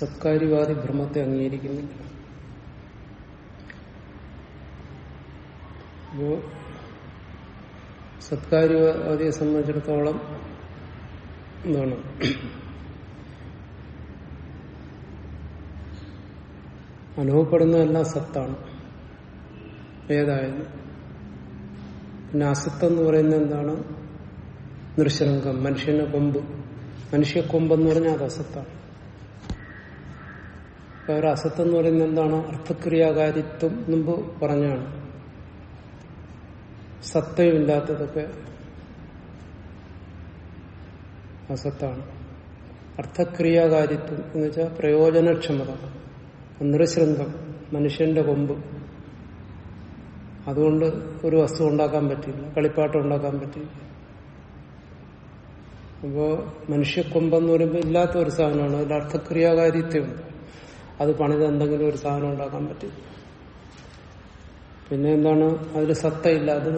സത്കാര്യവാദി ഭ്രമത്തെ അംഗീകരിക്കുന്നില്ല അപ്പോ സത്കാര്യവാദിയെ സംബന്ധിച്ചിടത്തോളം എന്താണ്? അനുഭവപ്പെടുന്നതെല്ലാം സത്താണ്. ഏതായാലും പിന്നെ അസത്ത് എന്ന് പറയുന്നത് എന്താണ്? നൃശൃംഗം മനുഷ്യന് കൊമ്പ്. മനുഷ്യ കൊമ്പെന്ന് പറഞ്ഞാൽ അത് അസത്താണ്. അപ്പൊ ഒരു അസത്ത് എന്ന് പറയുന്നത് എന്താണ്? അർത്ഥക്രിയാകാരിത്വം മുമ്പ് പറഞ്ഞാണ്. സത്തയുമില്ലാത്തതൊക്കെ അസത്താണ്. അർത്ഥക്രിയാകാരിത്വം എന്ന് വെച്ചാൽ പ്രയോജനക്ഷമത നൃശൃംഗം മനുഷ്യന്റെ കൊമ്പ്. അതുകൊണ്ട് ഒരു വസ്തു ഉണ്ടാക്കാൻ പറ്റില്ല കളിപ്പാട്ടം ഉണ്ടാക്കാൻ പറ്റില്ല അപ്പോ മനുഷ്യക്കൊമ്പെന്ന് പറയുമ്പോൾ ഇല്ലാത്ത ഒരു സാധനമാണ് അതിൽ അർത്ഥക്രിയാകാരിത്വമുണ്ട് അത് പണിത് എന്തെങ്കിലും ഒരു സാധനം ഉണ്ടാക്കാൻ പറ്റും. പിന്നെ എന്താണ്? അതിൽ സത്തയില്ല. അത്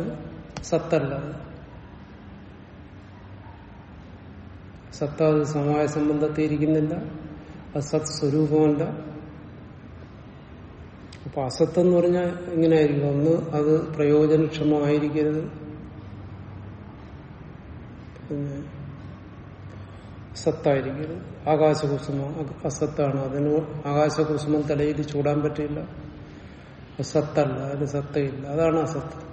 സത്തല്ല. സത്ത അത് സമവായ സംബന്ധത്തിൽ ഇരിക്കുന്നില്ല. അത് സത് സ്വരൂപമല്ല അപ്പൊ അസത്ത് എന്ന് പറഞ്ഞാൽ എങ്ങനെയായിരിക്കും ഒന്ന് അത് പ്രയോജനക്ഷമമായിരിക്കരുത്. പിന്നെ സത്തായിരിക്കരുത് ആകാശകുസുമ അസത്താണ്. അതിന് ആകാശകുസുമം തലയിൽ ചൂടാൻ പറ്റില്ല സത്തല്ല അതിന് സത്തയില്ല. അതാണ് അസത്ത്.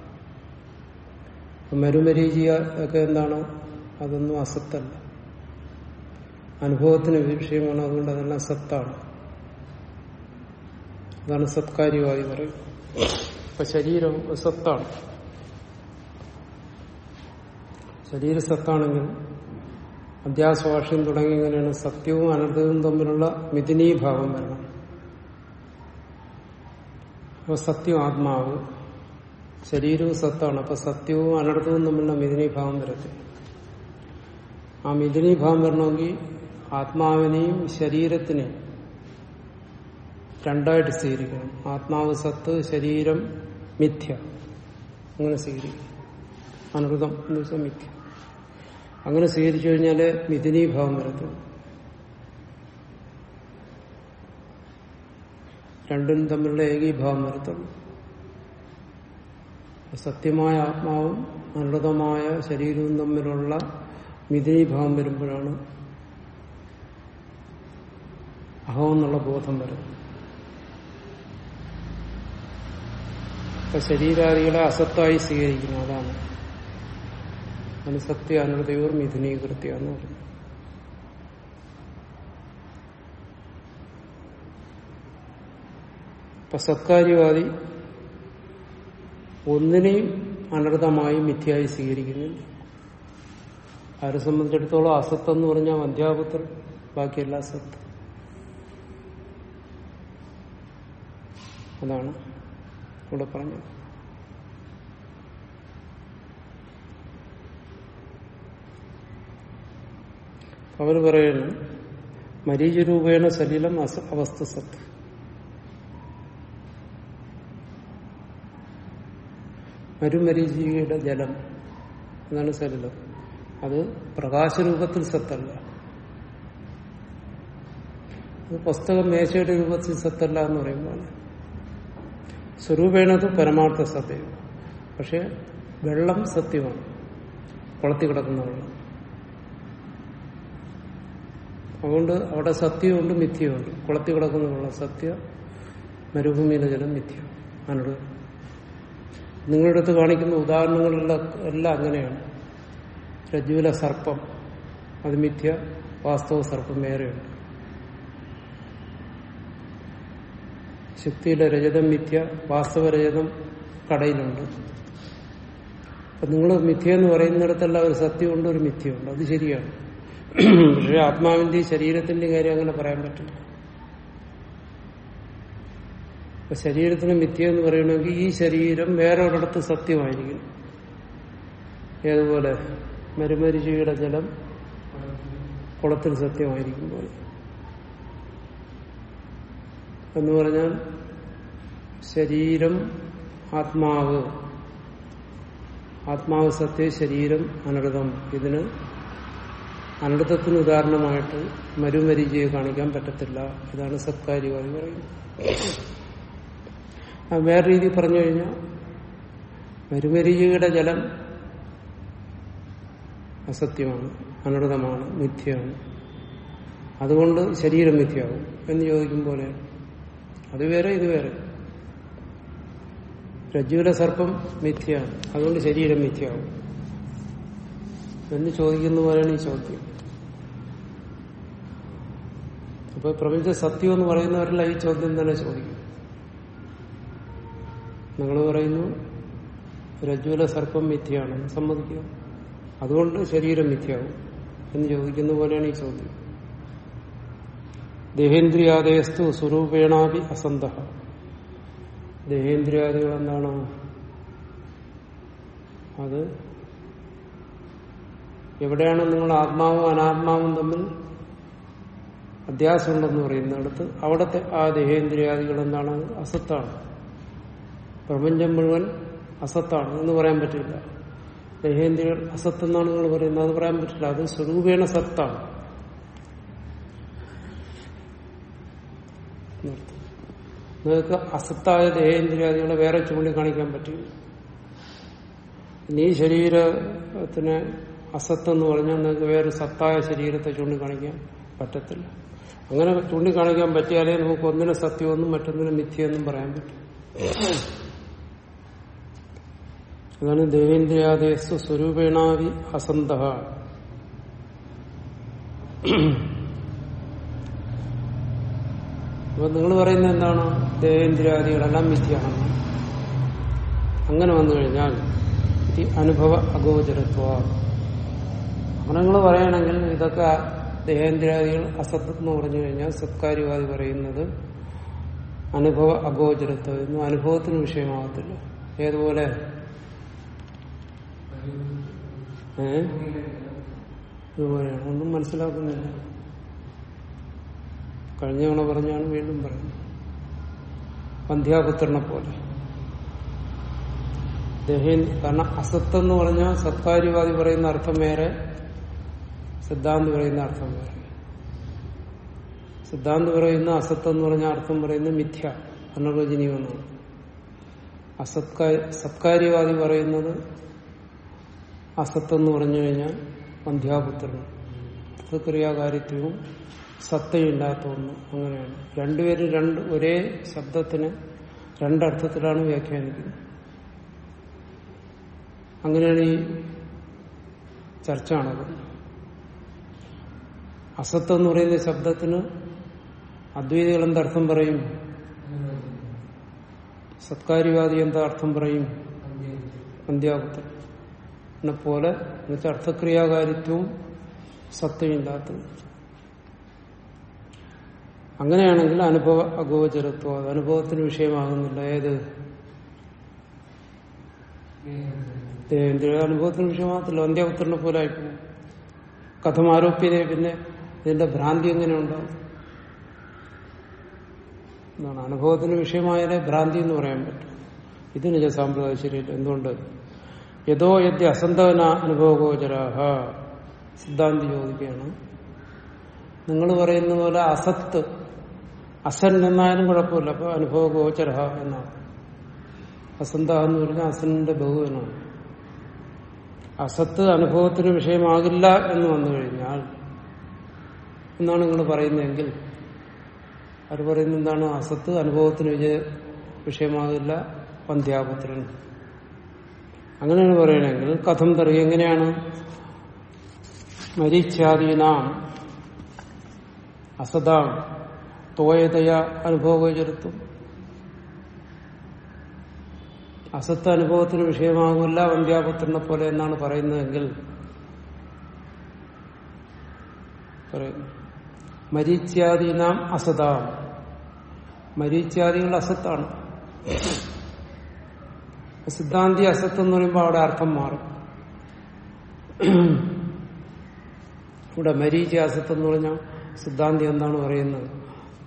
മരുമരീചിയ ഒക്കെ എന്താണ്? അതൊന്നും അസത്തല്ല. അനുഭവത്തിന് വിഷയമാണ്. അതുകൊണ്ട് അതെല്ലാം സത്താണ് അതാണ് സത്കാര്യമായി പറയും അപ്പൊ ശരീരം സത്താണ് ശരീര അധ്യാസഭാഷ്യം തുടങ്ങി ഇങ്ങനെയാണ് സത്യവും അനർത്ഥവും തമ്മിലുള്ള മിഥുനീഭാവം വരണം അപ്പൊ സത്യം ആത്മാവ്. ശരീരവും സത്താണ്. അപ്പൊ സത്യവും അനർത്ഥവും തമ്മിലുള്ള മിഥുനീഭാവം വരത്തില്ല ആ മിഥുനീഭാവം വരണമെങ്കിൽ ആത്മാവിനെയും ശരീരത്തിനെയും രണ്ടായിട്ട് സ്വീകരിക്കണം. ആത്മാവ് സത്ത് ശരീരം മിഥ്യ. അങ്ങനെ സ്വീകരിക്കും അനൃതം എന്ന് വെച്ചാൽ മിഥ്യ. അങ്ങനെ സ്വീകരിച്ചു കഴിഞ്ഞാൽ മിഥുനീഭാവം വരത്തുള്ളൂ. രണ്ടും തമ്മിലുള്ള ഏകീഭാവം വരത്തുള്ളൂ. സത്യമായ ആത്മാവും അനുതമായ ശരീരവും തമ്മിലുള്ള മിഥുനീഭാവം വരുമ്പോഴാണ് അഹം എന്നുള്ള ബോധം വരുന്നത്. ശരീരാദികളെ അസത്തായി സ്വീകരിക്കുന്നു അതാണ്. അതിന് സത്യ അനൃതയോർ മിഥുനീകൃത്യ എന്ന് ഇപ്പൊ സത്കാര്യവാദി ഒന്നിനെയും അനർഥമായി മിഥ്യയായി സ്വീകരിക്കുന്നില്ല. അവരെ സംബന്ധിച്ചിടത്തോളം അസത്ത് എന്ന് പറഞ്ഞാൽ അധ്യാപകർ ബാക്കിയെല്ലാം അസത്ത് അതാണ് ഇവിടെ പറഞ്ഞത്. അവർ പറയുന്നു മരീചരൂപേണ സലിലം അവസ്ഥ സത്ത് മരുമരീചിയുടെ ജലം എന്നാണ് സലിലം. അത് പ്രകാശരൂപത്തിൽ സത്തല്ല. പുസ്തകം മേശയുടെ രൂപത്തിൽ സത്തല്ല എന്ന് പറയുമ്പോൾ സ്വരൂപേണത് പരമാർത്ഥ സത്യം പക്ഷെ വെള്ളം സത്യമാണ്. കുളത്തി കിടക്കുന്ന വെള്ളം. അതുകൊണ്ട് അവിടെ സത്യമുണ്ട് മിഥ്യമുണ്ട് കുളത്തി കിടക്കുന്ന വെള്ളം സത്യ മരുഭൂമിയിലെ ജലം മിഥ്യ. അനുട് നിങ്ങളുടെ അടുത്ത് കാണിക്കുന്ന ഉദാഹരണങ്ങളെല്ലാം എല്ലാം അങ്ങനെയാണ്. രജ്ജുവിലെ സർപ്പം അത് മിഥ്യ. വാസ്തവ സർപ്പം വേറെയുണ്ട്. ശക്തിയുടെ രജതം മിഥ്യ വാസ്തവ രജതം കടയിലുണ്ട്. അപ്പൊ നിങ്ങൾ മിഥ്യ എന്ന് പറയുന്നിടത്തെല്ലാം ഒരു സത്യമുണ്ട് ഒരു മിഥ്യമുണ്ട് അത് ശരിയാണ്. പക്ഷെ ആത്മാവിന്റെയും ശരീരത്തിന്റെയും കാര്യം അങ്ങനെ പറയാൻ പറ്റില്ല. അപ്പൊ ശരീരത്തിന് മിഥ്യ എന്ന് പറയണമെങ്കിൽ ഈ ശരീരം വേറെ ഒരിടത്ത് സത്യമായിരിക്കും. ഏതുപോലെ? മരുമരിചിയുടെ ജലം കുളത്തിൽ സത്യമായിരിക്കും പോലെ. എന്ന് പറഞ്ഞാൽ ശരീരം ആത്മാവ്. ആത്മാവ് സത്യ ശരീരം അനർഥം ഇതിന് അനർത്ഥത്തിന് ഉദാഹരണമായിട്ട് മരുമരിചയെ കാണിക്കാൻ പറ്റത്തില്ല. ഇതാണ് സത്കാര്യവാദി പറയുന്നത്. വേറെ രീതി പറഞ്ഞു കഴിഞ്ഞാൽ മരുമരിചയുടെ ജലം അസത്യമാണ് അനർഥമാണ് മിഥ്യയാണ്. അതുകൊണ്ട് ശരീരം മിഥ്യയാകും എന്ന് ചോദിക്കും പോലെ അത് വേറെ ഇത് വേറെ. രജ്ജുവിലെ സർപ്പം മിഥ്യയാണ് അതുകൊണ്ട് ശരീരം മിഥ്യയാകും എന്ന് ചോദിക്കുന്ന പോലെയാണ് ഈ ചോദ്യം. അപ്പൊ പ്രപഞ്ച സത്യം എന്ന് പറയുന്നവരല്ല ഈ ചോദ്യം തന്നെ ചോദിക്കും. നിങ്ങൾ പറയുന്നു രജ്വല സർപ്പം മിഥ്യയാണ് സമ്മതിക്കുക. അതുകൊണ്ട് ശരീരം മിഥ്യയാവും എന്ന് ചോദിക്കുന്ന പോലെയാണ് ഈ ചോദ്യം. ദേഹേന്ദ്രിയാദയസ്തു സ്വരൂപേണാപി അസന്ത. ദേഹേന്ദ്രിയാദികൾ എന്താണ്? അത് എവിടെയാണ് നിങ്ങൾ ആത്മാവും അനാത്മാവും തമ്മിൽ അധ്യാസമുണ്ടെന്ന് പറയുന്നിടത്ത് അവിടുത്തെ ആ ദേഹേന്ദ്രിയാദികൾ എന്താണ് അസത്താണ്. പ്രപഞ്ചം മുഴുവൻ അസത്താണ്. എന്ന് പറയാൻ പറ്റില്ല. ദേഹേന്ദ്രിയകൾ അസത്ത് എന്നാണ് നിങ്ങൾ പറയുന്നത്. അത് പറയാൻ പറ്റില്ല. അത് സ്വരൂപേണ സത്താണ്. നിങ്ങൾക്ക് അസത്തായ ദേഹേന്ദ്രിയാദികളെ വേറെ ചൂണ്ടിക്കാണിക്കാൻ പറ്റില്ല നീ ശരീരത്തിന് അസത്തെന്ന് പറഞ്ഞാൽ നിങ്ങൾക്ക് വേറെ സത്തായ ശരീരത്തെ ചൂണ്ടിക്കാണിക്കാൻ പറ്റത്തില്ല. അങ്ങനെ ചൂണ്ടിക്കാണിക്കാൻ പറ്റിയാലേ നമുക്ക് ഒന്നിനെ സത്യമെന്നും മറ്റൊന്നിനെ മിഥ്യയെന്നും പറയാൻ പറ്റും. അതാണ് ദേവേന്ദ്രിയാദേശു സ്വരൂപേണാവി അസന്ത. അപ്പൊ നിങ്ങൾ പറയുന്നത് എന്താണ്? ദേവേന്ദ്രിയാദികളെല്ലാം മിഥ്യയാണ്. അങ്ങനെ വന്നു കഴിഞ്ഞാൽ അനുഭവ അഗോചരത്വ. അങ്ങനെ നിങ്ങൾ പറയണമെങ്കിൽ ഇതൊക്കെ ദേഹേന്ദ്രിയാദികൾ അസത്ത് എന്ന് പറഞ്ഞു കഴിഞ്ഞാൽ സത്കാര്യവാദി പറയുന്നത് അനുഭവ അഗോചരത്വം എന്നും അനുഭവത്തിന് വിഷയമാകത്തില്ല ഏതുപോലെ? ഇതുപോലെയാണ്. ഒന്നും മനസ്സിലാക്കുന്നില്ല. കഴിഞ്ഞ തവണ പറഞ്ഞാണ് വീണ്ടും പറയുന്നത്. പന്ധ്യാപുത്രനെ പോലെ. ദേഹേന്ദ്ര കാരണം എന്ന് പറഞ്ഞാൽ സത്കാര്യവാദി പറയുന്ന അർത്ഥം വേറെ. സിദ്ധാന്ത് പറയുന്ന അർത്ഥം വേറെ സിദ്ധാന്ത് പറയുന്ന അസത്ത് എന്ന് പറഞ്ഞ അർത്ഥം പറയുന്നത് മിഥ്യ അനർവചനീയമെന്നാണ്. അസത്കാ സത്കാര്യവാദി പറയുന്നത് അസത്ത് എന്ന് പറഞ്ഞു കഴിഞ്ഞാൽ പന്ധ്യാപുത്രൻ ക്രിയാകാര്യത്വവും ക്രിയാകാരിത്വവും സത്തയില്ലാത്ത ഒന്ന് അങ്ങനെയാണ്. രണ്ടുപേരും രണ്ട് ഒരേ ശബ്ദത്തിന് രണ്ടർത്ഥത്തിലാണ് വ്യാഖ്യാനിക്കുന്നത്. അങ്ങനെയാണ് ഈ ചർച്ച നടക്കുന്നത് അസത്ത് എന്ന് പറയുന്ന ശബ്ദത്തിന് അദ്വൈതികൾ എന്തർത്ഥം പറയും? സത്കാരിവാദി എന്താ അർത്ഥം പറയും? അന്ത്യാപുത്രനെ പോലെ എന്നുവെച്ചാൽ അർത്ഥക്രിയാകാരിത്വവും സത്യമില്ലാത്തത്. അങ്ങനെയാണെങ്കിൽ അനുഭവ അഗോചരത്വം അത് അനുഭവത്തിന് വിഷയമാകുന്നില്ല. ഏത്? അനുഭവത്തിന് വിഷയമാകത്തില്ല. അന്ത്യാപുത്രനെ പോലെ ആയിപ്പോകും കഥം ആരോപ്യതയെ പിന്നെ ഇതിന്റെ ഭ്രാന്തി എങ്ങനെ ഉണ്ടാവും എന്താണ് അനുഭവത്തിന് വിഷയമായാലേ ഭ്രാന്തി എന്ന് പറയാൻ പറ്റും. ഇതിന് സാമ്പ്രദായ ശരിയല്ല എന്തുകൊണ്ട്? യഥോ യദ്യ അസന്തവന അനുഭവഗോചരാഹ. സിദ്ധാന്തി ചോദിക്കുകയാണ്. നിങ്ങൾ പറയുന്ന പോലെ അസത്ത് അസൻ എന്നായാലും കുഴപ്പമില്ല. അപ്പൊ അനുഭവഗോചര എന്നാണ്. അസന്ത എന്ന് പറഞ്ഞാൽ അസന്റെ ബഹുവനാണ്. അസത്ത് അനുഭവത്തിന് വിഷയമാകില്ല എന്ന് വന്നു കഴിഞ്ഞാൽ എന്നാണ് നിങ്ങൾ പറയുന്നതെങ്കിൽ അവർ പറയുന്ന എന്താണ്? അസത്ത് അനുഭവത്തിന് വിജയ വിഷയമാകില്ല പന്ധ്യാപുത്രൻ അങ്ങനെയാണ് പറയണമെങ്കിൽ കഥം തറി എങ്ങനെയാണ്? മരിച്ചാദീനാം അസതാം തോയതയ അനുഭവഗോചരത്വം അസത്ത് അനുഭവത്തിന് വിഷയമാകില്ല വന്ധ്യാപുത്രനെ പോലെ എന്നാണ് പറയുന്നതെങ്കിൽ പറയുന്നു മരീച്യാദീനാം അസതാം മരീച്യാദികൾ അസത്താണ്. സിദ്ധാന്തി അസത്ത് എന്ന് പറയുമ്പോൾ അവിടെ അർത്ഥം മാറും. ഇവിടെ മരീചി അസത്ത് എന്ന് പറഞ്ഞാൽ സിദ്ധാന്തി എന്താണ് പറയുന്നത്?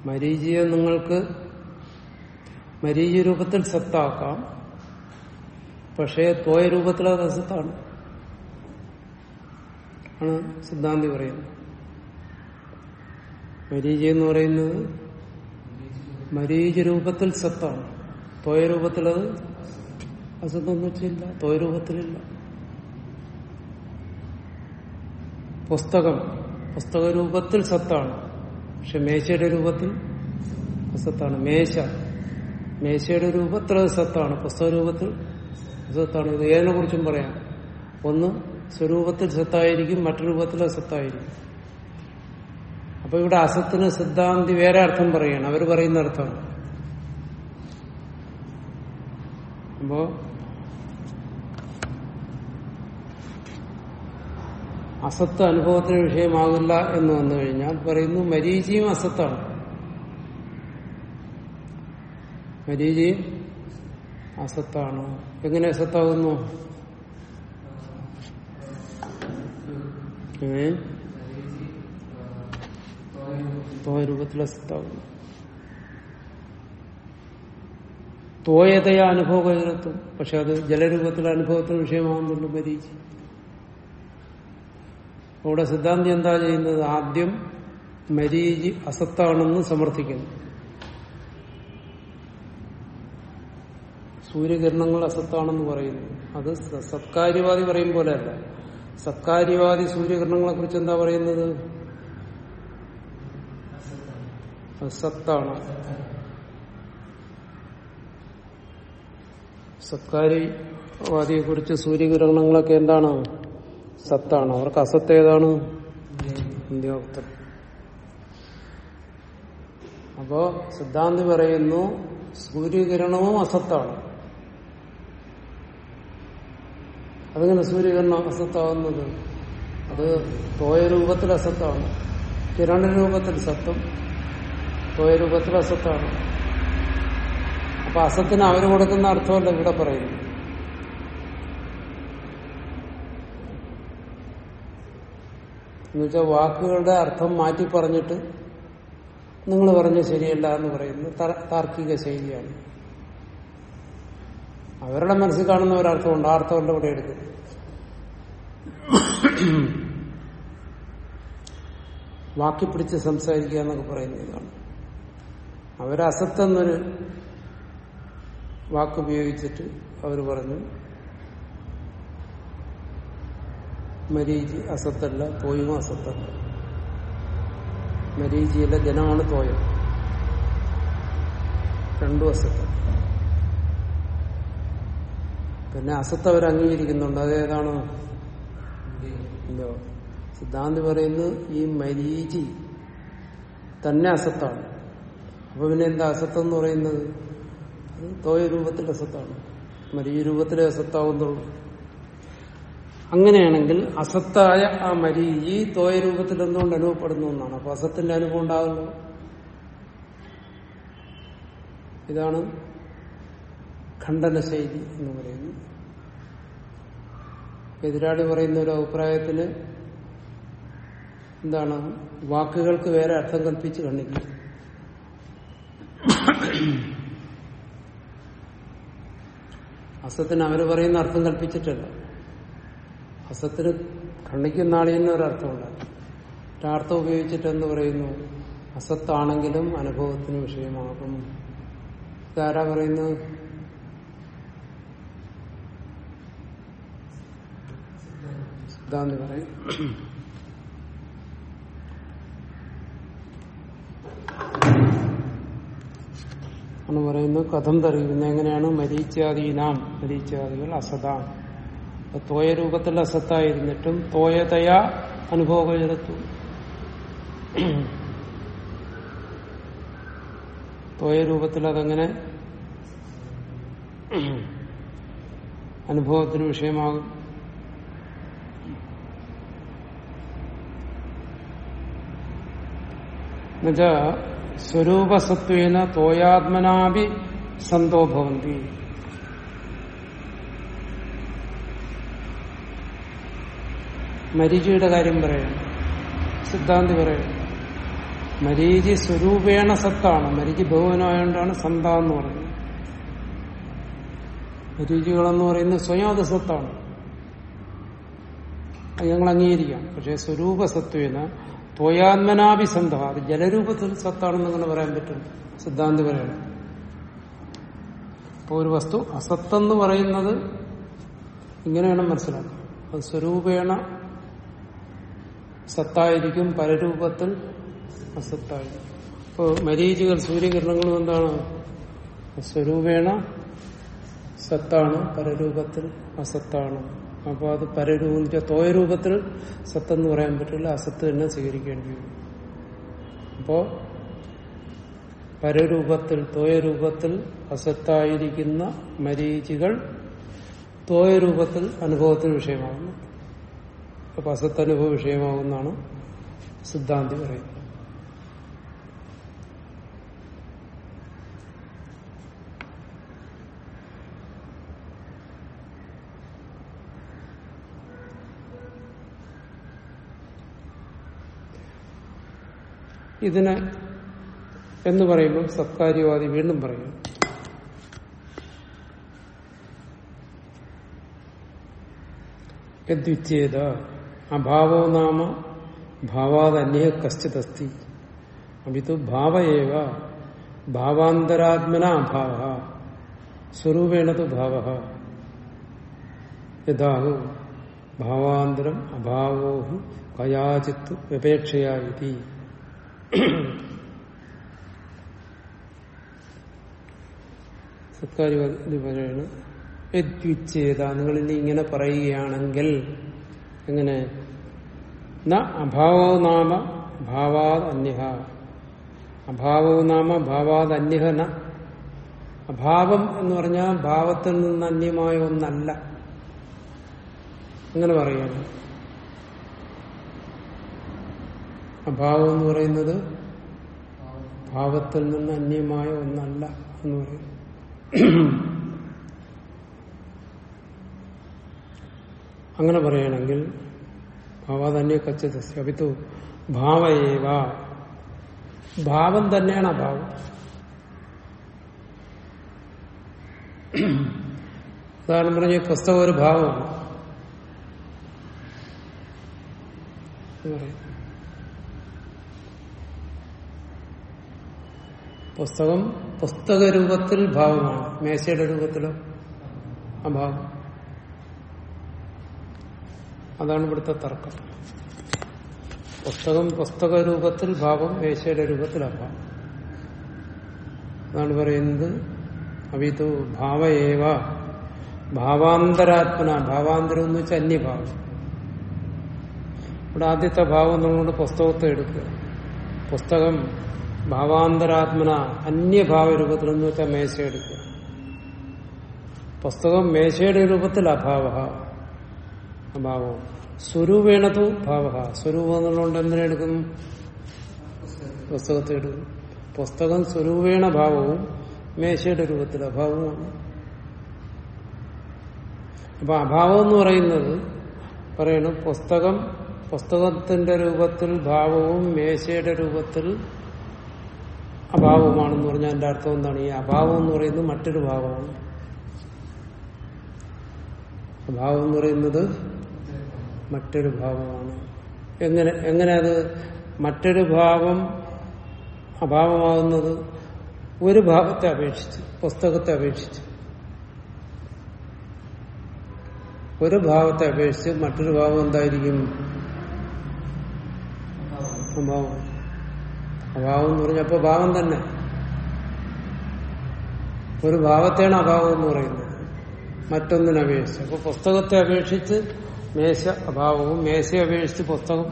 മരീചിയെ നിങ്ങൾക്ക് മരീചി രൂപത്തിൽ സത്താക്കാം. പക്ഷേ തോയ രൂപത്തിൽ അത് അസത്താണ്. ആണ് സിദ്ധാന്തി പറയുന്നത്. മരീചി എന്ന് പറയുന്നത്? മരീചി രൂപത്തിൽ സത്താണ്. തോയ രൂപത്തിലത് അസത്തൊന്നും വെച്ചില്ല. തോയ രൂപത്തിലില്ല. പുസ്തകം. പുസ്തക രൂപത്തിൽ സത്താണ്. പക്ഷെ മേശയുടെ രൂപത്തിൽ അസത്താണ്. മേശ. മേശയുടെ രൂപത്തിൽ അത് സത്താണ്. പുസ്തക രൂപത്തിൽ അസത്താണ്. ഇത് ഏതിനെ കുറിച്ചും പറയാം. ഒന്ന് സ്വരൂപത്തിൽ സത്തായിരിക്കും മറ്റു രൂപത്തിൽ അസത്തായിരിക്കും അപ്പൊ ഇവിടെ അസത്തിന് സിദ്ധാന്തി വേറെ അർത്ഥം പറയാണ്. അവർ പറയുന്ന അർത്ഥം. അപ്പോ അസത്ത് അനുഭവത്തിന് വിഷയമാകില്ല എന്ന് വന്നു കഴിഞ്ഞാൽ പറയുന്നു മരീചിയും അസത്താണ്. മരീചിയും അസത്താണ്. എങ്ങനെ അസത്താകുന്നു? ഏ? തോയ രൂപത്തിൽ അസത്താകുന്നു തോയതയ അനുഭവകരത്തും പക്ഷെ അത് ജലരൂപത്തിലെ അനുഭവത്തിന് വിഷയമാകുന്നുണ്ട് പരീക്ഷ അവിടെ സിദ്ധാന്തി എന്താ ചെയ്യുന്നത്? ആദ്യം മരീചി അസത്താണെന്ന് സമർത്ഥിക്കുന്നു. സൂര്യകിരണങ്ങൾ അസത്താണെന്ന് പറയുന്നു. അത് സത്കാര്യവാദി പറയും പോലെയല്ല സത്കാര്യവാദി സൂര്യകിരണങ്ങളെ കുറിച്ച് എന്താ പറയുന്നത് അത് സത്താണ്. സത്കാര്യവാദിയെ കുറിച്ച് സൂര്യഗ്രഹണങ്ങളൊക്കെ എന്താണ്? സത്താണ്. അവർക്ക് അസത്ത് ഏതാണ്? ഇന്ത്യോക്തം അപ്പോ സിദ്ധാന്തി പറയുന്നു സൂര്യകിരണവും അസത്താണ്. അതിങ്ങനെ സൂര്യകിരണം അസത്താവുന്നത്? അത് തോയ രൂപത്തിൽ അസത്താണ്. കിരണ രൂപത്തിൽ സത്വം. തോയ രൂപത്തിൽ അസത്താണ് അപ്പൊ അസത്തിന് അവർ കൊടുക്കുന്ന അർത്ഥമല്ല ഇവിടെ പറയുന്നു എന്നുവെച്ചാൽ വാക്കുകളുടെ അർത്ഥം മാറ്റി പറഞ്ഞിട്ട് നിങ്ങൾ പറഞ്ഞ ശരിയല്ല എന്ന് പറയുന്നത് താർ- താർക്കിക ശൈലിയാണ്. അവരുടെ മനസ്സിൽ കാണുന്ന ഒരർത്ഥമുണ്ട് ആ അർത്ഥമല്ല ഇവിടെ എടുക്കും. വാക്കി പിടിച്ച് സംസാരിക്കുക എന്നൊക്കെ പറയുന്ന ഇതാണ് അവർ അസത്തെന്നൊരു വാക്കുപയോഗിച്ചിട്ട് അവർ പറഞ്ഞു മരീചി അസത്തല്ല തോയും അസത്തല്ല. മരീചിയിലെ ജനമാണ് തോയം രണ്ടു അസത്ത. പിന്നെ അസത്ത് അവർ അംഗീകരിക്കുന്നുണ്ട് അതേതാണ് സിദ്ധാന്തി പറയുന്നത് ഈ മരീചി തന്നെ അസത്താണ്. അപ്പൊ പിന്നെ എന്താ അസത്വം എന്ന് പറയുന്നത് തോയ രൂപത്തിലെ അസത്താണ്. മരീ രൂപത്തിലെ അസത്താവുന്നുള്ളൂ. അങ്ങനെയാണെങ്കിൽ അസത്തായ ആ മരി ഈ തോയ രൂപത്തിൽ എന്തുകൊണ്ട് അനുഭവപ്പെടുന്നു എന്നാണ്. അപ്പൊ അസത്തിന്റെ അനുഭവം ഉണ്ടാകുന്നു. ഇതാണ് ഖണ്ഡന ശൈലി എന്ന് പറയുന്നത്. എതിരാളി പറയുന്ന ഒരു അഭിപ്രായത്തിന് എന്താണ്? വാക്കുകൾക്ക് വേറെ അർത്ഥം കൽപ്പിച്ച് കണ്ണിക്കും അസത്തിന് അവർ പറയുന്ന അർത്ഥം കൽപ്പിച്ചിട്ടല്ല അസത്തിന് ഖണ്ഡിക്കുന്ന ആളിന് ഒരർത്ഥമുണ്ട് ഒരർത്ഥം ഉപയോഗിച്ചിട്ട് എന്ന് പറയുന്നു? അസത്താണെങ്കിലും അനുഭവത്തിന് വിഷയമാകും. ഇതാരാ പറയുന്നു സിദ്ധാന്തി പറയും. ആണ് പറയുന്നത് കഥം തെറിയുന്നത് എങ്ങനെയാണ്? മരീച്ചാദീനാം മരീച്ചാദികൾ അസതാം. തോയ രൂപത്തിൽ അസത്തായിരുന്നിട്ടും തോയതയാ അനുഭവകരത്വം തോയ രൂപത്തിൽ അതങ്ങനെ അനുഭവത്തിന് വിഷയമാകും. എന്നുവെച്ചാ സ്വരൂപസത്വേന തോയാത്മനാഭി സന്തോഭവന്തി മരീചിയുടെ കാര്യം പറയണം സിദ്ധാന്തി പറയണം മരീചി സ്വരൂപേണ സത്താണ്. മരീചി ബഹുവനായോണ്ടാണ് സന്ത എന്ന് പറയുന്നത് മരീചികളെന്ന് പറയുന്നത് സ്വയം സത്താണ്. അത് ഞങ്ങൾ അംഗീകരിക്കാം പക്ഷെ സ്വരൂപ സത്വേന ത്വയാത്മനാഭിസന്ധ അത് ജലരൂപത്തിൽ സത്താണെന്ന് അങ്ങനെ പറയാൻ പറ്റും സിദ്ധാന്തി പറയണം. അപ്പോൾ ഒരു വസ്തു അസത്തെന്ന് പറയുന്നത് ഇങ്ങനെയാണ് മനസ്സിലാക്കുക അത് സ്വരൂപേണ സത്തായിരിക്കും പരരൂപത്തിൽ അസത്തായിരിക്കും. ഇപ്പോൾ മരീചികൾ സൂര്യകിരണങ്ങളും എന്താണ്? സ്വരൂപേണ സത്താണ് പരരൂപത്തിൽ അസത്താണ്. അപ്പോൾ അത് പരരൂപം തോയ രൂപത്തിൽ സത്തെന്ന് പറയാൻ പറ്റില്ല അസത്ത് തന്നെ സ്വീകരിക്കേണ്ടി വരും. അപ്പോ പരരൂപത്തിൽ തോയ രൂപത്തിൽ അസത്തായിരിക്കുന്ന മരീചികൾ തോയ രൂപത്തിൽ അനുഭവത്തിന് വിഷയമാകുന്നു. അപ്പൊ അസത്തനുഭവ വിഷയമാകുന്നതാണ് സിദ്ധാന്തി പറയുന്നത്. ഇതിനെ എന്ന് പറയുമ്പോൾ സത്കാര്യവാദി വീണ്ടും പറയും. യദ്വിച്ഛേദ അഭാവോ നാമ ഭാവാദന്യ കശ്ചിതസ്തി. അഭിതു ഭാവയേവ ഭാവാന്തരാത്മന അഭാവ സ്വരൂപേണതു ഭാവ. യഥാഹു ഭാവാന്തരം അഭാവോ ഹി കയാചിത്ത് വ്യപേക്ഷയാ ഇതി. സത്കാര്യവാദി പറയാണ്. യദ്വിച്ഛേദ നിങ്ങൾ ഇനി ഇങ്ങനെ പറയുകയാണെങ്കിൽ എങ്ങനെ? അഭാവോ നാമ ഭാവാത് അന്യഹ അഭാവോ നാമ ഭാവാത് അന്യഹ ന അഭാവം എന്ന് പറഞ്ഞാൽ ഭാവത്തിൽ നിന്ന് അന്യമായ ഒന്നല്ല. അങ്ങനെ പറയുകയാണ് അഭാവം എന്ന് പറയുന്നത് ഭാവത്തിൽ നിന്ന് അന്യമായ ഒന്നല്ല എന്ന് പറയും അങ്ങനെ പറയുകയാണെങ്കിൽ ഭാവാതന്യ കച്ചതസ്യ അഭിത്തു ഭാവയേവ. ഭാവം തന്നെയാണ് അഭാവം. ഉദാഹരണം പറഞ്ഞ പുസ്തകം ഒരു ഭാവമാണ് എന്ന് പറയും. പുസ്തകം പുസ്തക രൂപത്തിൽ ഭാവമാണ്. മേശയുടെ രൂപത്തിലോ? അഭാവം അതാണ് ഇവിടുത്തെ തർക്കം. പുസ്തകം പുസ്തക രൂപത്തിൽ ഭാവം മേശയുടെ രൂപത്തിൽ അഭാവം. അതാണ് പറയുന്നത് അവിതു ഭാവയേവ ഭാവാന്തരാത്മന. ഭാവാന്തരം എന്ന് വെച്ചാൽ അന്യഭാവം. ഇവിടെ ആദ്യത്തെ ഭാവം നമ്മളോട് പുസ്തകത്തെ എടുക്കുക. പുസ്തകം ഭാവാന്തരാത്മന അന്യഭാവ രൂപത്തിൽ എന്ന് വെച്ചാൽ മേശ എടുക്കുക പുസ്തകം മേശയുടെ രൂപത്തിൽ അഭാവ. അഭാവം. സ്വരൂപേണതു ഭാവ. സ്വരൂപം എന്നുള്ളതുകൊണ്ട് എന്തിനെടുക്കുന്നു പുസ്തകത്തെ എടുക്കും പുസ്തകം സ്വരൂപേണ ഭാവവും മേശയുടെ രൂപത്തിൽ അഭാവവുമാണ്. അപ്പൊ അഭാവം എന്ന് പറയുന്നത് പറയണം പുസ്തകം പുസ്തകത്തിന്റെ രൂപത്തിൽ ഭാവവും മേശയുടെ രൂപത്തിൽ അഭാവമാണെന്ന് പറഞ്ഞാൽ എന്റെ അർത്ഥം എന്താണ്? ഈ അഭാവം എന്ന് പറയുന്നത് മറ്റൊരു ഭാവമാണ്. അഭാവം എന്ന് പറയുന്നത് മറ്റൊരു ഭാവമാണ്. എങ്ങനെ എങ്ങനെ അത് മറ്റൊരു ഭാവം അഭാവമാകുന്നത്? ഒരു ഭാവത്തെ അപേക്ഷിച്ച് പുസ്തകത്തെ അപേക്ഷിച്ച്. ഒരു ഭാവത്തെ അപേക്ഷിച്ച് മറ്റൊരു ഭാവം എന്തായിരിക്കും? അഭാവം. അഭാവം എന്ന് പറഞ്ഞപ്പോ ഭാവം തന്നെ. ഒരു ഭാവത്തെയാണ് അഭാവം എന്ന് പറയുന്നത്. മറ്റൊന്നിനെ അപേക്ഷിച്ച്. അപ്പൊ പുസ്തകത്തെ അപേക്ഷിച്ച് മേശ അഭാവവും മേശയെ അപേക്ഷിച്ച് പുസ്തകം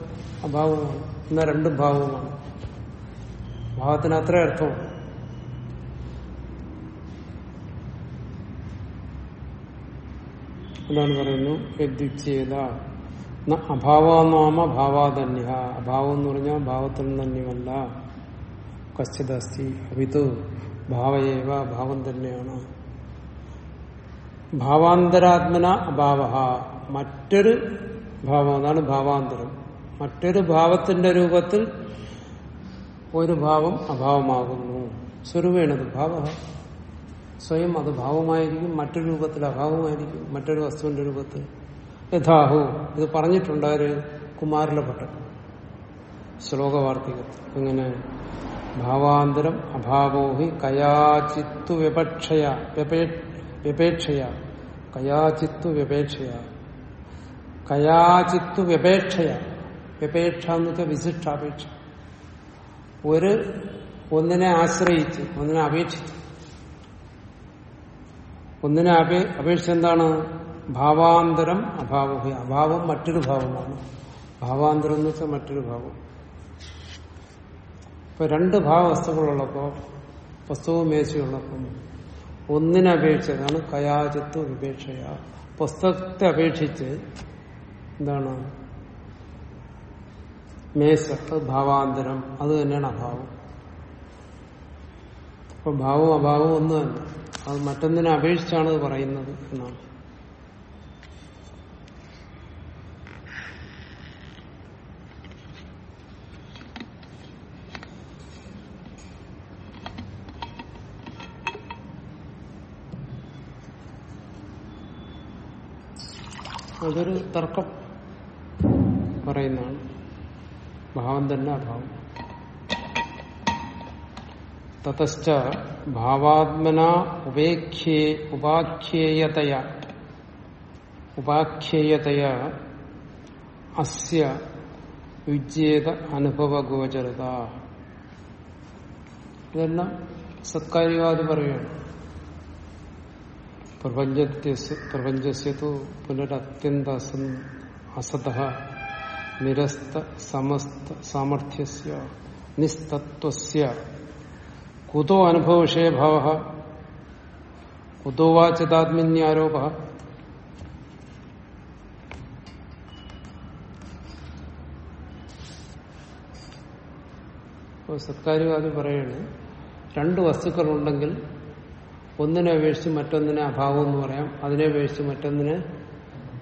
അഭാവവുമാണ്. എന്ന രണ്ടും ഭാവവുമാണ്. ഭാവത്തിന് അത്ര അർത്ഥമാണ് എന്താണ് പറയുന്നു യദ്വിച്ഛേദ അഭാവനാമ ഭാവാധന്യ അഭാവം എന്ന് പറഞ്ഞാൽ ഭാവത്തിൽ നിന്ന് അന്യമല്ല അസ്ഥി അവിതു ഭാവയേവ ഭാവം തന്നെയാണ് ഭാവാന്തരാത്മന അഭാവ മറ്റൊരു ഭാവം അതാണ് ഭാവാന്തരം. മറ്റൊരു ഭാവത്തിന്റെ രൂപത്തിൽ ഒരു ഭാവം അഭാവമാകുന്നു. സ്വരൂപേണത് ഭാവ. സ്വയം അത് ഭാവമായിരിക്കും മറ്റൊരു രൂപത്തിൽ അഭാവമായിരിക്കും മറ്റൊരു വസ്തുവിന്റെ രൂപത്തിൽ. യഥാഹു. ഇത് പറഞ്ഞിട്ടുണ്ട് ആര് കുമാരിലപ്പെട്ട ശ്ലോകവാർത്തികത്തിൽ. ഇങ്ങനെ ഭാവാന്തരം അഭാവോഹി കയാചിത്തു വ്യപക്ഷയ വ്യപേക്ഷയ കയാചിത്തു വ്യപേക്ഷയ. കയാചിത്തു വ്യപേക്ഷയ വ്യപേക്ഷ എന്ന് വെച്ചാൽ വിശിഷ്ടാപേക്ഷ ഒരു ഒന്നിനെ ആശ്രയിച്ച് ഒന്നിനെ അപേക്ഷിച്ച്. ഒന്നിനെ അപേ അപേക്ഷിച്ച് എന്താണ്? ഭാവാന്തരം അഭാവോഹി അഭാവം മറ്റൊരു ഭാവമാണ്. ഭാവാന്തരം എന്ന് വെച്ചാൽ മറ്റൊരു ഭാവം. ഇപ്പൊ രണ്ട് ഭാവവസ്തുക്കളുള്ളപ്പോ പുസ്തകവും മേശയുള്ളപ്പം ഒന്നിനെ അപേക്ഷിച്ചതാണ് കയാചത്വ വിപേക്ഷയ. പുസ്തകത്തെ അപേക്ഷിച്ച് എന്താണ്? മേശ ഭാവാന്തരം അത് തന്നെയാണ് അഭാവം. അപ്പൊ ഭാവവും അഭാവവും ഒന്ന് തന്നെ അത് മറ്റൊന്നിനെ അപേക്ഷിച്ചാണ് പറയുന്നത് എന്നാണ്. അതൊരു തർക്കം പറയുന്നതാണ്. ഭാവം തന്നെ അഭാവം. തതശ്ച ഭാവാത്മന ഉപേക്ഷ്യേ ഉപാഖ്യേയതയ. ഉപാഖ്യേയതയ അസ്യ യുജ്യേത അനുഭവഗോചരത. ഇതെല്ലാം സത്കാര്യവാദി പറയുകയാണ്. പ്രപഞ്ചസ്യതു പുനരത്യന്ത അസതഃ നിരസ്ത സമസ്ത സാമർഥ്യസ്യ നിസ്തത്വസ്യ കുതോ അനുഭവവിഷയഭാവ കുതോ വാ ചിതാത്മന്യാരോപ അപ്പോൾ സത്കാര്യവാദി പറയാണ് രണ്ട് വസ്തുക്കളുണ്ടെങ്കിൽ ഒന്നിനെ അപേക്ഷിച്ച് മറ്റൊന്നിനെ അഭാവം എന്ന് പറയാം. അതിനെ അപേക്ഷിച്ച് മറ്റൊന്നിനെ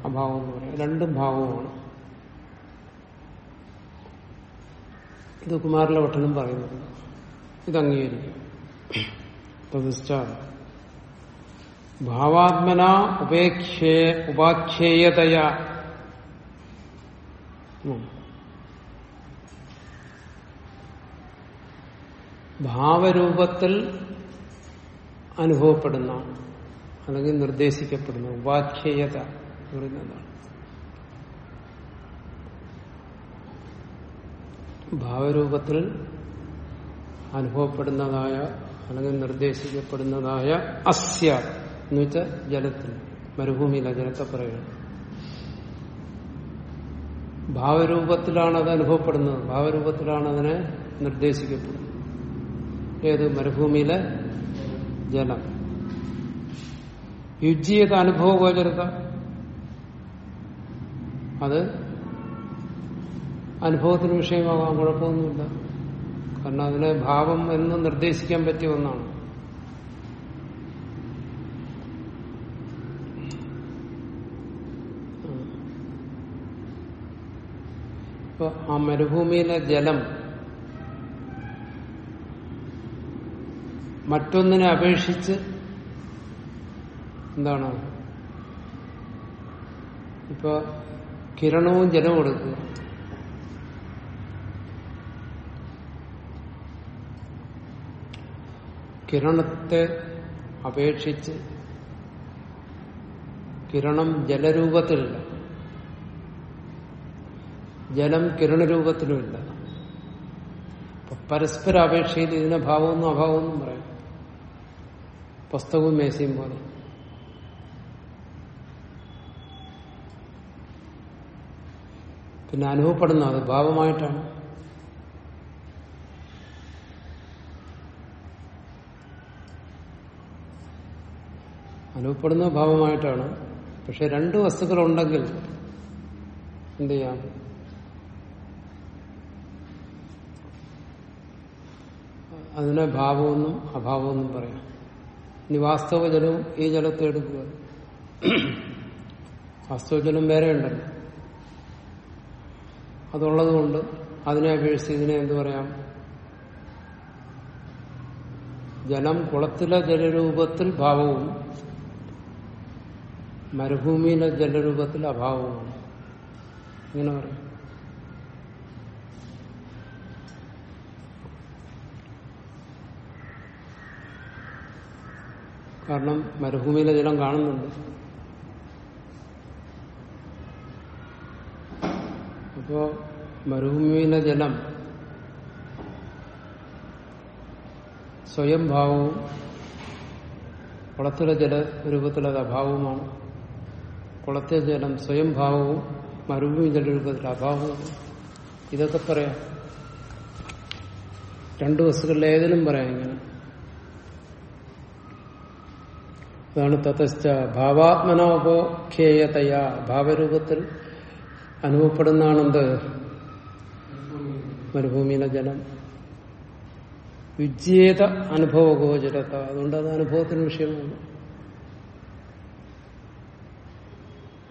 അഭാവം എന്ന് പറയാം. രണ്ടും ഭാവമാണ്. ഇത് കുമാരല ഭട്ടനും പറയുന്നത്. ഇത് അംഗീകരിക്കും. ഭാവാത്മന ഉപേക്ഷേ ഉപാഖ്യേയതയ. ഭാവരൂപത്തിൽ അനുഭവപ്പെടുന്ന അല്ലെങ്കിൽ നിർദ്ദേശിക്കപ്പെടുന്ന ഉപാഖ്യേയത പറയുന്നതാണ് ഭാവരൂപത്തിൽ അനുഭവപ്പെടുന്നതായ അല്ലെങ്കിൽ നിർദ്ദേശിക്കപ്പെടുന്നതായ അസ്യ എന്ന് വെച്ചാൽ ജലത്തിൽ മരുഭൂമിയിലെ ജലത്തെ പറയുകയാണ് ഭാവരൂപത്തിലാണ് അത് അനുഭവപ്പെടുന്നത്. ഭാവരൂപത്തിലാണ് അതിനെ നിർദ്ദേശിക്കപ്പെടുന്നത്. ഏത്? മരുഭൂമിയിലെ ജലം. യുജ്യത അനുഭവഗോചരത? അത് അനുഭവത്തിന് വിഷയമാകാൻ കുഴപ്പമൊന്നുമില്ല. കാരണം അതിനെ ഭാവം എന്ന് നിർദ്ദേശിക്കാൻ പറ്റിയ ഒന്നാണ്. ഇപ്പൊ ആ മരുഭൂമിയിലെ ജലം മറ്റൊന്നിനെ അപേക്ഷിച്ച് എന്താണ്? ഇപ്പൊ കിരണവും ജലവും കൊടുക്കുക. കിരണത്തെ അപേക്ഷിച്ച് കിരണം ജലരൂപത്തിലില്ല. ജലം കിരണരൂപത്തിലുമില്ല. പരസ്പര അപേക്ഷയിൽ ഇതിനെ ഭാവമെന്നും അഭാവമെന്നും പറയും പുസ്തകവും മേശയും പോലെ. പിന്നെ അനുഭവപ്പെടുന്ന അത് ഭാവമായിട്ടാണ്. അനുഭവപ്പെടുന്ന ഭാവമായിട്ടാണ്. പക്ഷെ രണ്ട് വസ്തുക്കളുണ്ടെങ്കിൽ എന്ത് ചെയ്യാം? അതിനെ ഭാവമെന്നും അഭാവമെന്നും പറയാം. ഇനി വാസ്തവ ജലവും ഈ ജലത്തെ എടുക്കുക. വാസ്തവ ജലം വേറെ ഉണ്ടല്ലോ. അതുള്ളതുകൊണ്ട് അതിനെ അപേക്ഷിച്ച് ഇതിനെ എന്തു പറയാം? ജലം കുളത്തിലെ ജലരൂപത്തിൽ ഭാവവും മരുഭൂമിയിലെ ജലരൂപത്തിൽ അഭാവവും ഇങ്ങനെ പറയും. കാരണം മരുഭൂമിയിലെ ജലം കാണുന്നുണ്ട്. അപ്പോ മരുഭൂമിയിലെ ജലം സ്വയം ഭാവവും കുളത്തിലെ ജല രൂപത്തിലത് അഭാവവുമാണ്. കുളത്തെ ജലം സ്വയം ഭാവവും ജല ജലരൂപത്തിൽ അഭാവവും ഇതൊക്കെ പറയാം. രണ്ടു വസ്തുക്കളിൽ പറയാം ഇങ്ങനെ. അതാണ് തതശ്ച ഭാവാത്മനോപോഖ്യേയതയാ ഭാവരൂപത്തിൽ അനുഭവപ്പെടുന്നതാണെന്ത്? മരുഭൂമിയിലെ ജലം. വിജ്യേത അനുഭവഗോചരത. അതുകൊണ്ട് അത് അനുഭവത്തിന് വിഷയമാണ്.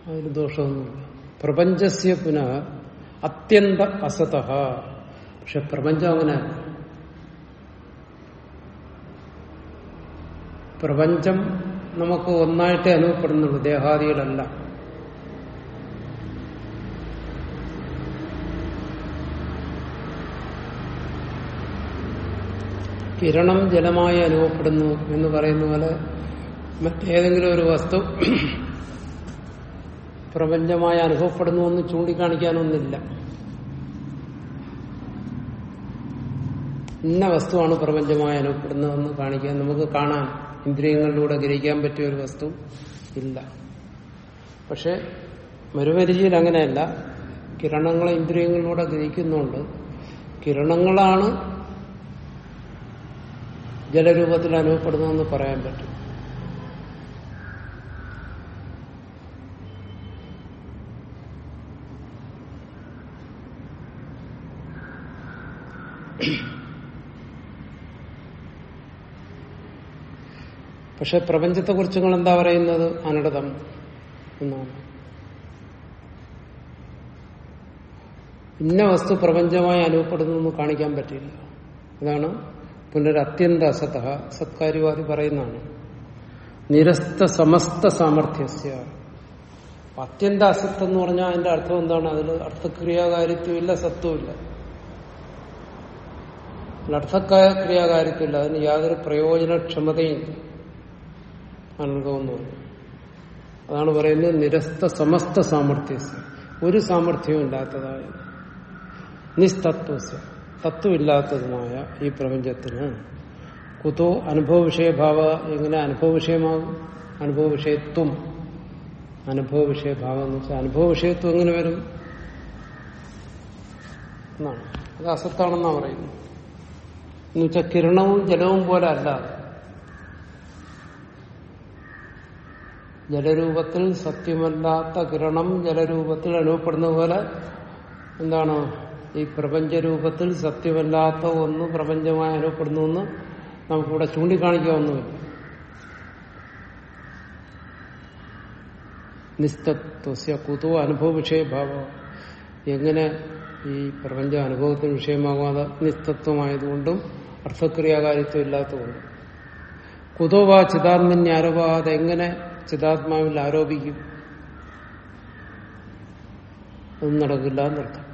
അതിന് ദോഷമൊന്നുമില്ല. പ്രപഞ്ചസ്യ പുനഃ അത്യന്ത അസത. പക്ഷെ പ്രപഞ്ചം അങ്ങനെ പ്രപഞ്ചം നമുക്ക് ഒന്നായിട്ടേ അനുഭവപ്പെടുന്നുള്ളൂ. ദേഹാദികളല്ല. കിരണം ജലമായി അനുഭവപ്പെടുന്നു എന്ന് പറയുന്ന പോലെ മറ്റേതെങ്കിലും ഒരു വസ്തു പ്രപഞ്ചമായി അനുഭവപ്പെടുന്നു എന്ന് ചൂണ്ടിക്കാണിക്കാനൊന്നില്ല ഇന്ന വസ്തുവാണ് പ്രപഞ്ചമായി അനുഭവപ്പെടുന്നതെന്ന് കാണിക്കാൻ നമുക്ക് കാണാൻ ഇന്ദ്രിയങ്ങളിലൂടെ ഗ്രഹിക്കാൻ പറ്റിയ ഒരു വസ്തു ഇല്ല. പക്ഷെ മരുപരിചയിൽ അങ്ങനെയല്ല. കിരണങ്ങളെ ഇന്ദ്രിയങ്ങളിലൂടെ ഗ്രഹിക്കുന്നുണ്ട്. കിരണങ്ങളാണ് ജലരൂപത്തിൽ അനുഭവപ്പെടുന്നതെന്ന് പറയാൻ പറ്റും. പക്ഷെ പ്രപഞ്ചത്തെക്കുറിച്ച് നിങ്ങൾ എന്താ പറയുന്നത്? അനടതം എന്നാണ്. ഇന്ന വസ്തു പ്രപഞ്ചമായി അനുഭവപ്പെടുന്നു എന്ന് കാണിക്കാൻ പറ്റില്ല അതാണ് പുനരത്യന്ത അസത സത്കാര്യവാദി പറയുന്നതാണ്. നിരസ്ത സമസ്ത സാമർഥ്യസ്യ. അത്യന്ത അസത്ത് എന്ന് പറഞ്ഞാൽ അതിന്റെ അർത്ഥം എന്താണ്? അതിൽ അർത്ഥക്രിയാകാരിത്വമില്ല സത്വമില്ല. അർത്ഥക്രിയാകാരിത്വമില്ല അതിന് യാതൊരു പ്രയോജനക്ഷമതയും അനുഭവം പറഞ്ഞു അതാണ് പറയുന്നത് നിരസ്ത സമസ്ത സാമർഥ്യസ് ഒരു സാമർഥ്യവും ഇല്ലാത്തതായ നിസ്തത്വസ് തത്വമില്ലാത്തതുമായ ഈ പ്രപഞ്ചത്തിന് കുതോ അനുഭവ വിഷയഭാവ എങ്ങനെ അനുഭവ വിഷയമാകും അനുഭവ വിഷയത്വം അനുഭവ വിഷയഭാവം എന്ന് വെച്ചാൽ അനുഭവ വിഷയത്വം എങ്ങനെ വരും? എന്നാണ്. അത് അസത്താണെന്നാണ് പറയുന്നത്. എന്നുവെച്ചാൽ കിരണവും ജലവും പോലെ അല്ല ജലരൂപത്തിൽ സത്യമല്ലാത്ത കിരണം ജലരൂപത്തിൽ അനുഭവപ്പെടുന്ന പോലെ എന്താണ്? ഈ പ്രപഞ്ചരൂപത്തിൽ സത്യമല്ലാത്ത ഒന്ന് പ്രപഞ്ചമായി അനുഭവപ്പെടുന്നു എന്ന് നമുക്കിവിടെ ചൂണ്ടിക്കാണിക്കാവുന്നില്ല നിസ്തത്വസ്യ കുതു അനുഭവ വിഷയഭാവ. എങ്ങനെ ഈ പ്രപഞ്ച അനുഭവത്തിന് വിഷയമാകാതെ നിസ്തത്വമായതുകൊണ്ടും അർത്ഥക്രിയാകാരിത്വം ഇല്ലാത്തതുകൊണ്ടും. കുതോവാ എങ്ങനെ ചിതാത്മാവിൽ ആരോപിക്കും. ഒന്നും നടക്കില്ല എന്നർത്ഥം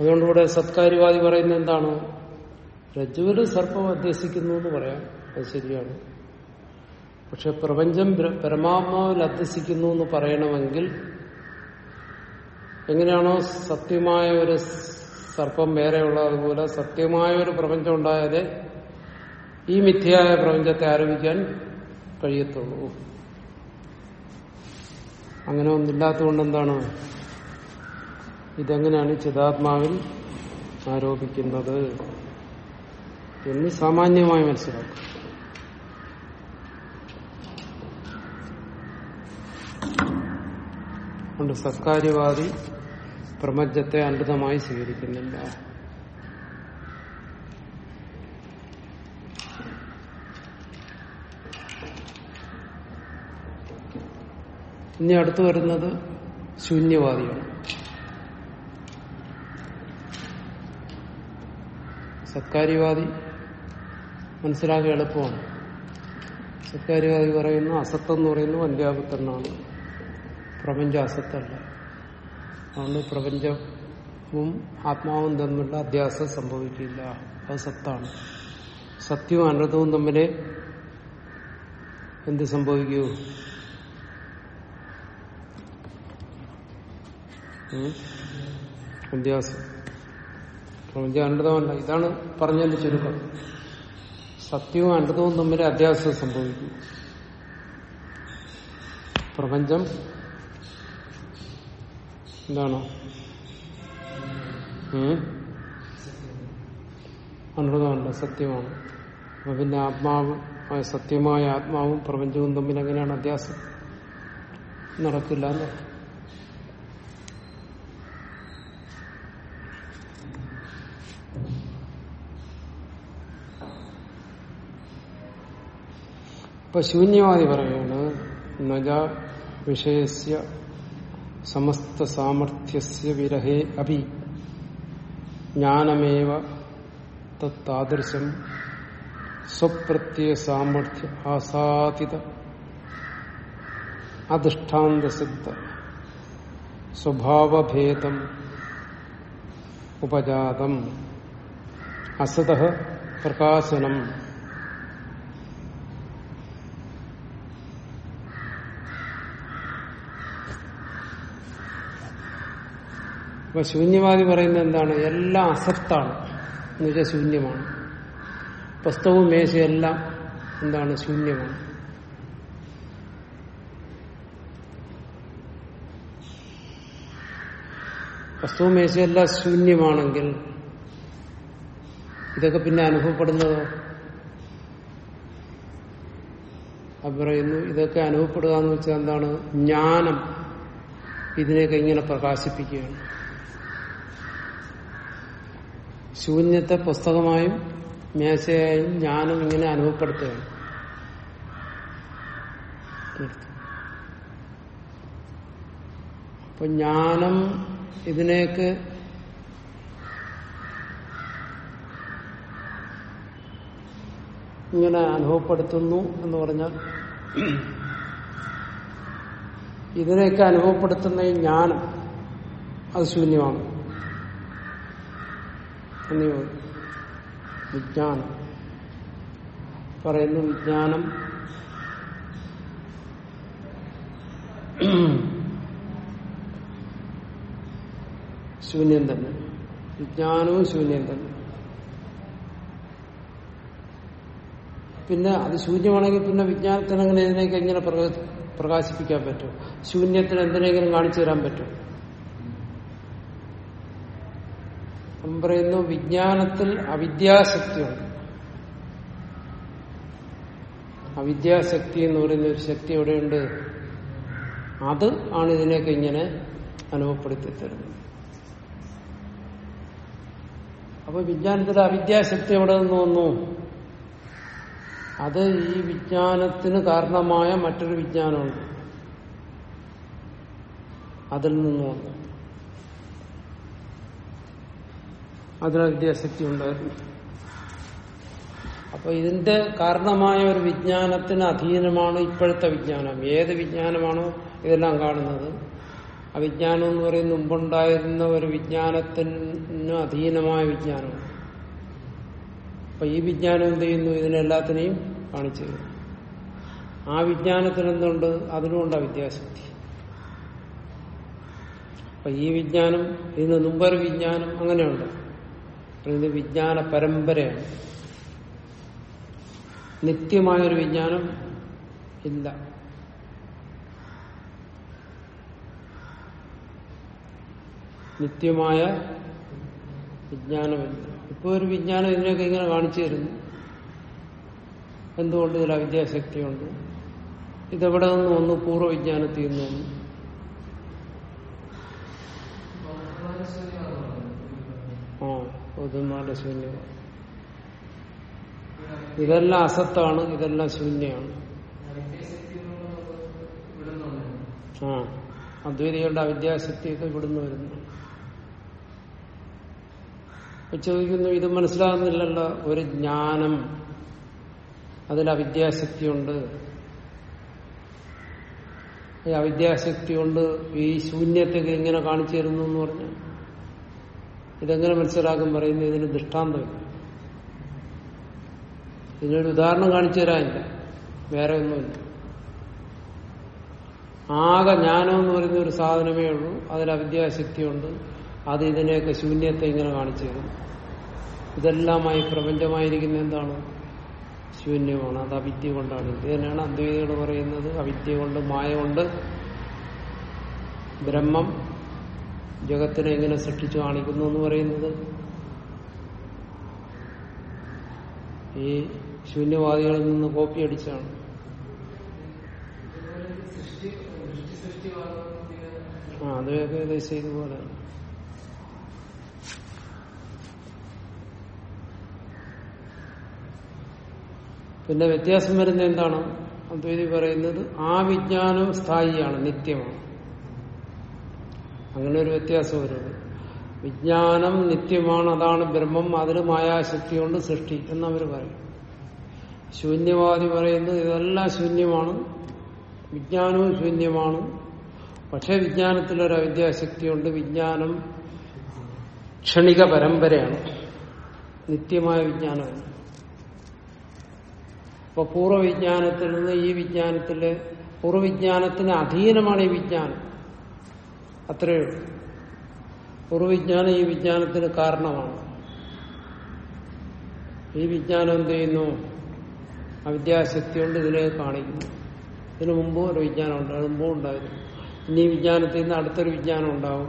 അതുകൊണ്ട് ഇവിടെ സത്കാര്യവാദി പറയുന്നത് എന്താണ്? രജ്ജുവിൽ സർപ്പം അധ്യസിക്കുന്നു എന്ന് പറയാം. അത് ശരിയാണ്. പക്ഷെ പ്രപഞ്ചം പരമാത്മാവിൽ അധ്യസിക്കുന്നു എന്ന് പറയണമെങ്കിൽ എങ്ങനെയാണോ സത്യമായ ഒരു സർപ്പം വേറെയുള്ളതുപോലെ സത്യമായ ഒരു പ്രപഞ്ചം ഉണ്ടായാലേ ഈ മിഥ്യയായ പ്രപഞ്ചത്തെ ആരോപിക്കാൻ കഴിയത്തുള്ളൂ. അങ്ങനെ ഒന്നില്ലാത്തതുകൊണ്ട് എന്താണ്? ഇതെങ്ങനെയാണ് ചിതാത്മാവിൽ ആരോപിക്കുന്നത് എന്ന് സാമാന്യമായി മനസ്സിലാക്കും. സത്കാര്യവാദി പ്രപഞ്ചത്തെ അനൃതമായി സ്വീകരിക്കുന്നില്ല. ഇനി അടുത്തു വരുന്നത് ശൂന്യവാദിയാണ് സത്കാര്യവാദി മനസ്സിലാക്കി എളുപ്പമാണ്. സത്കാര്യവാദി പറയുന്നു അസത്തെന്ന് പറയുന്നു അന്ത്യാപത്തെന്നാണ് പ്രപഞ്ച അസത്തല്ല. അതുകൊണ്ട് പ്രപഞ്ചവും ആത്മാവും തമ്മിലുള്ള അധ്യാസം സംഭവിക്കില്ല. അത് സത്താണ്. സത്യവും അനർത്ഥവും തമ്മിൽ എന്ത് സംഭവിക്കൂ? അധ്യാസം പ്രപഞ്ചം ഇതാണ് പറഞ്ഞതിന്റെ ചുരുക്കം. സത്യവും അനർത്ഥവും തമ്മിൽ അധ്യാസം സംഭവിക്കും. പ്രപഞ്ചം എന്താണ്? അനുഭവമല്ല സത്യമാണ്. അപ്പൊ പിന്നെ ആത്മാവ് സത്യമായ ആത്മാവും പ്രപഞ്ചവും തമ്മിൽ എങ്ങനെയാണ് അധ്യാസം നടക്കില്ല അല്ലേ? ഇപ്പൊ ശൂന്യവാദി പറയാണ് നജ വിഷയസ്യ സമസ്ത സാമർഥ്യസ്യ വിരഹേ അഭി. ജ്ഞാനമേവ തത്താദൃശം സ്വപ്രത്യയ സാമർഥ്യ ആസാദിത. അധിഷ്ഠാന്തസിദ്ധ സ്വഭാവഭേദം ഉപജാതം. അസത പ്രകാശനം. അപ്പൊ ശൂന്യവാദി പറയുന്നത് എന്താണ്? എല്ലാം അസത്താണ്. എന്നുവെച്ചാൽ ശൂന്യമാണ്. പുസ്തകവും മേശയും എല്ലാം എന്താണ്? ശൂന്യമാണ്. പുസ്തകവും മേശയെല്ലാം ശൂന്യമാണെങ്കിൽ ഇതൊക്കെ പിന്നെ അനുഭവപ്പെടുന്നതോ? അത് പറയുന്നു ഇതൊക്കെ അനുഭവപ്പെടുക എന്ന് വെച്ചാൽ എന്താണ്? ജ്ഞാനം ഇതിനെയൊക്കെ ഇങ്ങനെ പ്രകാശിപ്പിക്കുകയാണ്. ശൂന്യത്തെ പുസ്തകമായും മേശയായും ജ്ഞാനം ഇങ്ങനെ അനുഭവപ്പെടുത്തുകയാണ്. അപ്പൊ ജ്ഞാനം ഇതിനെയൊക്കെ ഇങ്ങനെ അനുഭവപ്പെടുത്തുന്നു എന്ന് പറഞ്ഞാൽ ഇതിനെയൊക്കെ അനുഭവപ്പെടുത്തുന്ന ഈ ജ്ഞാനം അത് ശൂന്യമാണ്. ചോദിക്കും. വിജ്ഞാനം? പറയുന്നു വിജ്ഞാനം. ശൂന്യം തന്നെ. വിജ്ഞാനവും ശൂന്യം തന്നെ. പിന്നെ അത് ശൂന്യമാണെങ്കിൽ പിന്നെ വിജ്ഞാനത്തിന് എങ്ങനെ ഇതിനേക്ക് എങ്ങനെ പ്രകാശിപ്പിക്കാൻ പറ്റും. ശൂന്യത്തിന് എന്തിനെങ്കിലും കാണിച്ചു തരാൻ പറ്റും. പറയുന്നു വിജ്ഞാനത്തിൽ അവിദ്യാശക്തിയുണ്ട്. അവിദ്യാശക്തി എന്ന് പറയുന്ന ഒരു ശക്തി എവിടെയുണ്ട്? അത് ആണ് ഇതിനെയൊക്കെ ഇങ്ങനെ അനുഭവപ്പെടുത്തി തരുന്നത്. അപ്പൊ വിജ്ഞാനത്തിലെ അവിദ്യാശക്തി എവിടെ നിന്ന് വന്നു? അത് ഈ വിജ്ഞാനത്തിന് കാരണമായ മറ്റൊരു വിജ്ഞാനമുണ്ട്. അതിൽ നിന്ന് വന്നു. അതിന് വിദ്യാശക്തി ഉണ്ടായിരുന്നു. അപ്പൊ ഇതിന്റെ കാരണമായ ഒരു വിജ്ഞാനത്തിന് അധീനമാണ് ഇപ്പോഴത്തെ വിജ്ഞാനം. ഏത് വിജ്ഞാനമാണോ ഇതെല്ലാം കാണുന്നത്. ആ വിജ്ഞാനം എന്ന് പറയുന്ന മുമ്പുണ്ടായിരുന്ന ഒരു വിജ്ഞാനത്തിന് അധീനമായ വിജ്ഞാനം. അപ്പൊ ഈ വിജ്ഞാനം എന്ത് ചെയ്യുന്നു? ഇതിനെല്ലാത്തിനെയും കാണിച്ചു ആ വിജ്ഞാനത്തിന് എന്തുണ്ട്? അതിനുമുണ്ട് വിദ്യാശക്തി അപ്പൊ ഈ വിജ്ഞാനം ഇതിന് മുമ്പൊരു വിജ്ഞാനം അങ്ങനെയുണ്ട്. ഇത് വിജ്ഞാന പരമ്പരയാണ്. നിത്യമായൊരു വിജ്ഞാനം ഇല്ല. നിത്യമായ വിജ്ഞാനമില്ല. ഇപ്പൊ ഒരു വിജ്ഞാനം ഇതിനൊക്കെ ഇങ്ങനെ കാണിച്ചു തരുന്നു. എന്തുകൊണ്ട് ഇതിൽ അവിദ്യാശക്തിയുണ്ട്? ഇതെവിടെ നിന്ന് വന്നു പൂർവവിജ്ഞാനത്തിൽ നിന്ന് ബൗദ്ധന്മാരുടെ ശൂന്യമാണ്. ഇതെല്ലാം അസത്താണ് ഇതെല്ലാം ശൂന്യമാണ്. ആ അദ്വൈതികളുടെ അവിദ്യാശക്തിയൊക്കെ ഇവിടുന്ന് വരുന്നു. ചോദിക്കുന്നു ഇത് മനസ്സിലാകുന്നില്ലല്ലോ ഒരു ജ്ഞാനം അതിൽ അവിദ്യാശക്തിയുണ്ട്. ഈ അവിദ്യാശക്തി കൊണ്ട് ഈ ശൂന്യത്തെ ഇങ്ങനെ കാണിച്ചു തരുന്നു എന്ന് പറഞ്ഞാൽ ഇതെങ്ങനെ മനസ്സിലാക്കും പറയുന്നത് ഇതിന് ദൃഷ്ടാന്തമില്ല ഇതിനൊരു ഉദാഹരണം കാണിച്ചു തരാനില്ല. വേറെ ഒന്നുമില്ല. ആകെ ജ്ഞാനം എന്ന് പറയുന്ന ഒരു സാധനമേ ഉള്ളൂ. അതിൽ അവിദ്യാശക്തിയുണ്ട്. അത് ഇതിനെയൊക്കെ ശൂന്യത്തെ ഇങ്ങനെ കാണിച്ചു തരും. ഇതെല്ലാമായി പ്രപഞ്ചമായിരിക്കുന്ന എന്താണ്? ശൂന്യമാണ്. അത് അവിദ്യ കൊണ്ടാണ്. ഇത് തന്നെയാണ് അദ്വൈതികൾ പറയുന്നത്. അവിദ്യ കൊണ്ട് മായ കൊണ്ട് ബ്രഹ്മം ജഗത്തിനെ എങ്ങനെ സൃഷ്ടിച്ചു കാണിക്കുന്നു എന്ന് പറയുന്നത്? ഈ ശൂന്യവാദികളിൽ നിന്ന് കോപ്പി അടിച്ചാണ്. ആ അതൊക്കെ ഏകദേശം ഇതുപോലെയാണ് പിന്നെ വ്യത്യാസം വരുന്ന എന്താണ്? അദ്വൈതി പറയുന്നത് ആ വിജ്ഞാനം സ്ഥായിയാണ് നിത്യമാണ്. അങ്ങനെ ഒരു വ്യത്യാസം വരുന്നത്. വിജ്ഞാനം നിത്യമാണ് അതാണ് ബ്രഹ്മം അതിന് മായാശക്തി കൊണ്ട് സൃഷ്ടി എന്നവർ പറയും. ശൂന്യവാദി പറയുന്നത് ഇതെല്ലാം ശൂന്യമാണ് വിജ്ഞാനവും ശൂന്യമാണ്. പക്ഷെ വിജ്ഞാനത്തിലൊരു അവിദ്യാശക്തിയുണ്ട് വിജ്ഞാനം ക്ഷണിക പരമ്പരയാണ്. നിത്യമായ വിജ്ഞാനമാണ്. അപ്പൊ പൂർവവിജ്ഞാനത്തിൽ നിന്ന് ഈ വിജ്ഞാനത്തിലെ പൂർവവിജ്ഞാനത്തിന് അധീനമാണ് ഈ വിജ്ഞാനം. അത്രയേ ഉള്ളൂ. പൂർവവിജ്ഞാനം ഈ വിജ്ഞാനത്തിന് കാരണമാണ്. ഈ വിജ്ഞാനം എന്ത് ചെയ്യുന്നു? അവിദ്യാശക്തി കൊണ്ട് ഇതിനെ കാണിക്കുന്നു. ഇതിനു മുമ്പ് ഒരു വിജ്ഞാനം അത് മുമ്പും ഉണ്ടായിരുന്നു. ഇനി വിജ്ഞാനത്തിൽ നിന്ന് അടുത്തൊരു വിജ്ഞാനം ഉണ്ടാവും.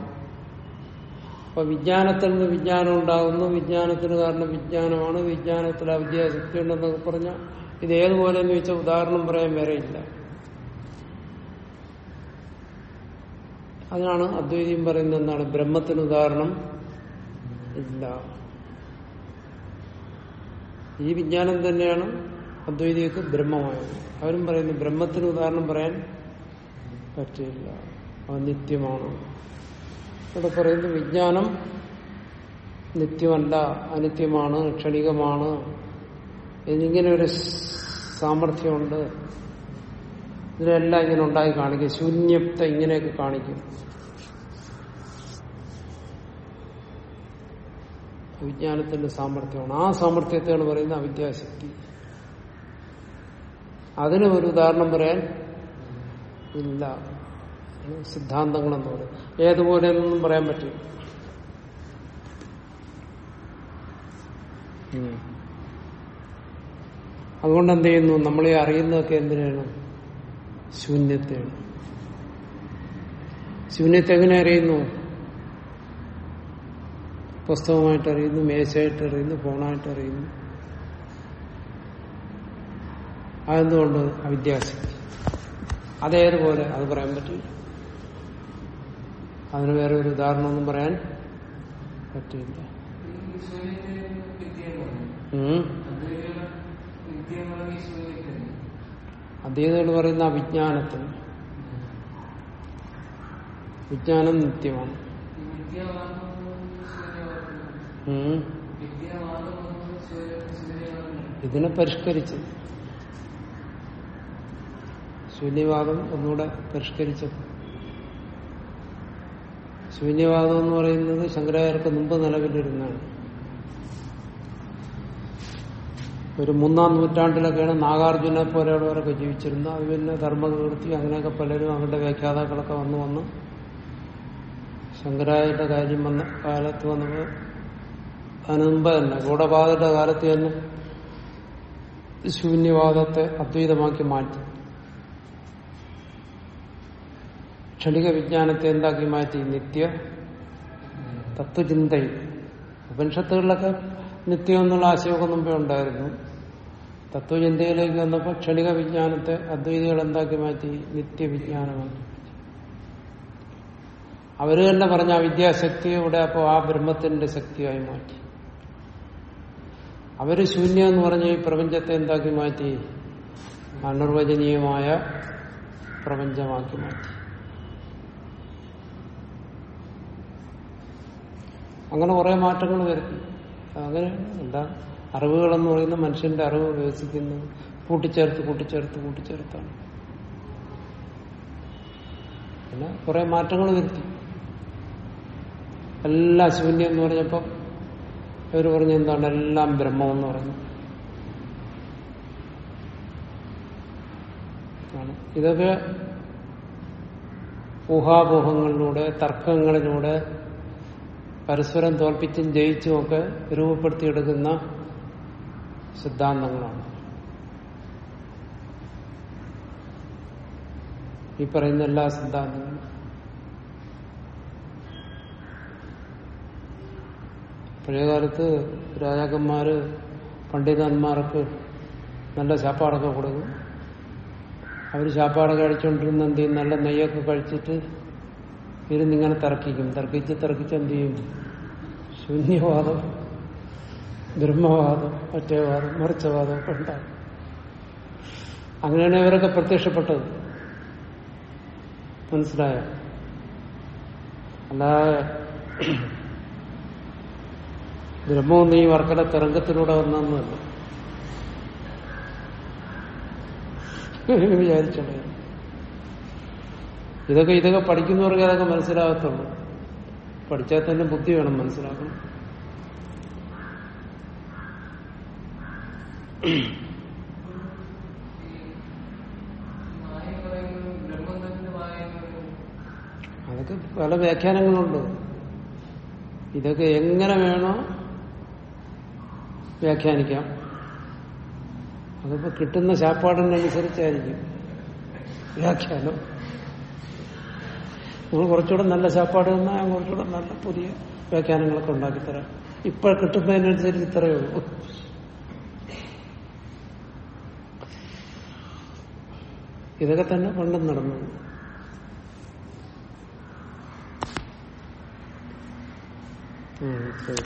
അപ്പൊ വിജ്ഞാനത്തിൽ നിന്ന് വിജ്ഞാനം ഉണ്ടാകുന്നു വിജ്ഞാനത്തിന് കാരണം വിജ്ഞാനമാണ്. വിജ്ഞാനത്തിൽ അവിദ്യാശക്തി ഉണ്ടെന്നൊക്കെ പറഞ്ഞാൽ ഇത് ഏതുപോലെ എന്ന് വെച്ചാൽ ഉദാഹരണം പറയാൻ വേറെ ഇല്ല. അതിനാണ് അദ്വൈതിയും പറയുന്നത് എന്താണ്? ബ്രഹ്മത്തിന് ഉദാഹരണം ഇല്ല. ഈ വിജ്ഞാനം തന്നെയാണ് അദ്വൈതിക്ക് ബ്രഹ്മമായത്. അവരും പറയുന്നു ബ്രഹ്മത്തിന് ഉദാഹരണം പറയാൻ പറ്റില്ല. അത് നിത്യമാണ്. ഇവിടെ പറയുന്നു വിജ്ഞാനം നിത്യമല്ല അനിത്യമാണ് ക്ഷണികമാണ്. എന്നിങ്ങനെ ഒരു സാമർഥ്യമുണ്ട്. ഇതിനെല്ലാം ഇങ്ങനെ ഉണ്ടായി കാണിക്കും. ശൂന്യപ്ത ഇങ്ങനെയൊക്കെ കാണിക്കും. വിജ്ഞാനത്തിന്റെ സാമർഥ്യമാണ്. ആ സാമർഥ്യത്തെയാണ് പറയുന്നത് അവിദ്യാശക്തി. അതിന് ഒരു ഉദാഹരണം പറയാൻ ഇല്ല. സിദ്ധാന്തങ്ങളെന്ന് പറയും. ഏതുപോലെ എന്നൊന്നും പറയാൻ പറ്റില്ല. അതുകൊണ്ട് എന്ത് ചെയ്യുന്നു? നമ്മളെ അറിയുന്നതൊക്കെ എന്തിനാണ്? ശൂന്യത്തെയാണ് ശൂന്യത്തെ എങ്ങനെ അറിയുന്നു? പുസ്തകമായിട്ട് അറിയുന്നു മേശയായിട്ട് അറിയുന്നു ഫോണായിട്ട് അറിയുന്നു. അതെന്തുകൊണ്ട്? അവിദ്യാസി അതേതുപോലെ അത് പറയാൻ പറ്റില്ല. അതിന് വേറെ ഒരു ഉദാഹരണമൊന്നും പറയാൻ പറ്റില്ല ഉം. അദ്വൈതകൾ പറയുന്ന അവിജ്ഞാനത്തിന്. വിജ്ഞാനം നിത്യമാണ്. ഇതിനെ പരിഷ്കരിച്ച്. ശൂന്യവാദം ഒന്നുകൂടെ പരിഷ്കരിച്ചപ്പോൾ ശൂന്യവാദം എന്ന് പറയുന്നത് ശങ്കരാചാര്യർക്ക് മുമ്പ് നിലവിലിരുന്നതാണ്. ഒരു മൂന്നാം നൂറ്റാണ്ടിലൊക്കെയാണ് നാഗാർജുനെ പോലെയുള്ളവരൊക്കെ ജീവിച്ചിരുന്നത്. അത് പിന്നെ ധർമ്മകീർത്തി അങ്ങനെയൊക്കെ പലരും അവരുടെ വ്യാഖ്യാതാക്കളൊക്കെ വന്നു വന്ന്. ശങ്കരായുടെ കാര്യം വന്ന കാലത്ത് വന്നപ്പോൾ അതിനു മുമ്പ് തന്നെ ഗൂഢപാതയുടെ കാലത്ത് തന്നെ ശൂന്യവാദത്തെ അദ്വൈതമാക്കി മാറ്റി. ക്ഷണിക വിജ്ഞാനത്തെ എന്താക്കി മാറ്റി? നിത്യ തത്വചിന്തയും. ഉപനിഷത്തുകളിലൊക്കെ നിത്യം എന്നുള്ള ആശയമൊക്കെ മുമ്പേ ഉണ്ടായിരുന്നു. തത്വചിന്തയിലേക്ക് വന്നപ്പോൾ ക്ഷണിക വിജ്ഞാനത്തെ അദ്വൈതികൾ എന്താക്കി മാറ്റി. നിത്യവിജ്ഞാനമാക്കി അവർ തന്നെ പറഞ്ഞ ആ വിദ്യാശക്തിയുടെ അപ്പോൾ ആ ബ്രഹ്മത്തിന്റെ ശക്തിയായി മാറ്റി. അവർ ശൂന്യം എന്ന് പറഞ്ഞ ഈ പ്രപഞ്ചത്തെ എന്താക്കി മാറ്റി? അനിർവചനീയമായ പ്രപഞ്ചമാക്കി മാറ്റി. അങ്ങനെ കുറെ മാറ്റങ്ങൾ വരുത്തി. അങ്ങനെ എന്താ അറിവുകളെന്ന് പറയുന്ന മനുഷ്യന്റെ അറിവ് വികസിക്കുന്നു. കൂട്ടിച്ചേർത്ത് കൂട്ടിച്ചേർത്ത് കൂട്ടിച്ചേർത്താണ്. പിന്നെ കുറെ മാറ്റങ്ങൾ വരുത്തി. എല്ലാം ശൂന്യം എന്ന് പറഞ്ഞപ്പോ ഇവർ പറഞ്ഞ എന്താണ്? എല്ലാം ബ്രഹ്മം എന്ന് പറഞ്ഞു. ഇതൊക്കെ ഊഹാപോഹങ്ങളിലൂടെ തർക്കങ്ങളിലൂടെ പരസ്പരം തോൽപ്പിച്ചും ജയിച്ചുമൊക്കെ രൂപപ്പെടുത്തിയെടുക്കുന്ന സിദ്ധാന്തങ്ങളാണ്. ഈ പറയുന്ന എല്ലാ സിദ്ധാന്തങ്ങളും. പഴയകാലത്ത് രാജാക്കന്മാര് പണ്ഡിതന്മാർക്ക് നല്ല ശാപ്പാടൊക്കെ കൊടുക്കും. അവർ ശാപ്പാടൊക്കെ കഴിച്ചുകൊണ്ടിരുന്ന എന്ത് ചെയ്യും? നല്ല നെയ്യൊക്കെ കഴിച്ചിട്ട് ഇരുന്നിങ്ങനെ തർക്കിക്കും. തർക്കിച്ച് തർക്കിച്ച് എന്ത് ചെയ്യും? ശൂന്യവാദം. ബ്രഹ്മവാദം മറ്റേവാദം മറിച്ചവാദം ഒക്കെ ഉണ്ടാകും അങ്ങനെയാണ് ഇവരൊക്കെ പ്രത്യക്ഷപ്പെട്ടത്. മനസ്സിലായ? അല്ലാതെ ബ്രഹ്മവും ഈ വർക്കട തരംഗത്തിലൂടെ വന്നൊന്നുമല്ല വിചാരിച്ചോളൂ. ഇതൊക്കെ ഇതൊക്കെ പഠിക്കുന്നവർക്ക് അതൊക്കെ മനസ്സിലാകത്തുള്ളൂ. പഠിച്ചാൽ തന്നെ ബുദ്ധി വേണം മനസ്സിലാക്കണം അതൊക്കെ പല വ്യാഖ്യാനങ്ങളുണ്ട്. ഇതൊക്കെ എങ്ങനെ വേണോ വ്യാഖ്യാനിക്കാം. അതിപ്പോ കിട്ടുന്ന ശാപ്പാടിനനുസരിച്ചായിരിക്കും വ്യാഖ്യാനം. നിങ്ങൾ കുറച്ചുകൂടെ നല്ല ശാപ്പാട് തന്നാൽ കുറച്ചുകൂടെ നല്ല പുതിയ വ്യാഖ്യാനങ്ങളൊക്കെ ഉണ്ടാക്കിത്തരാം. ഇപ്പൊ കിട്ടുന്നതിനനുസരിച്ച് ഇത്രയേ ഉള്ളൂ. ഇതൊക്കെ തന്നെ പണ്ടും നടന്നു. ശരി.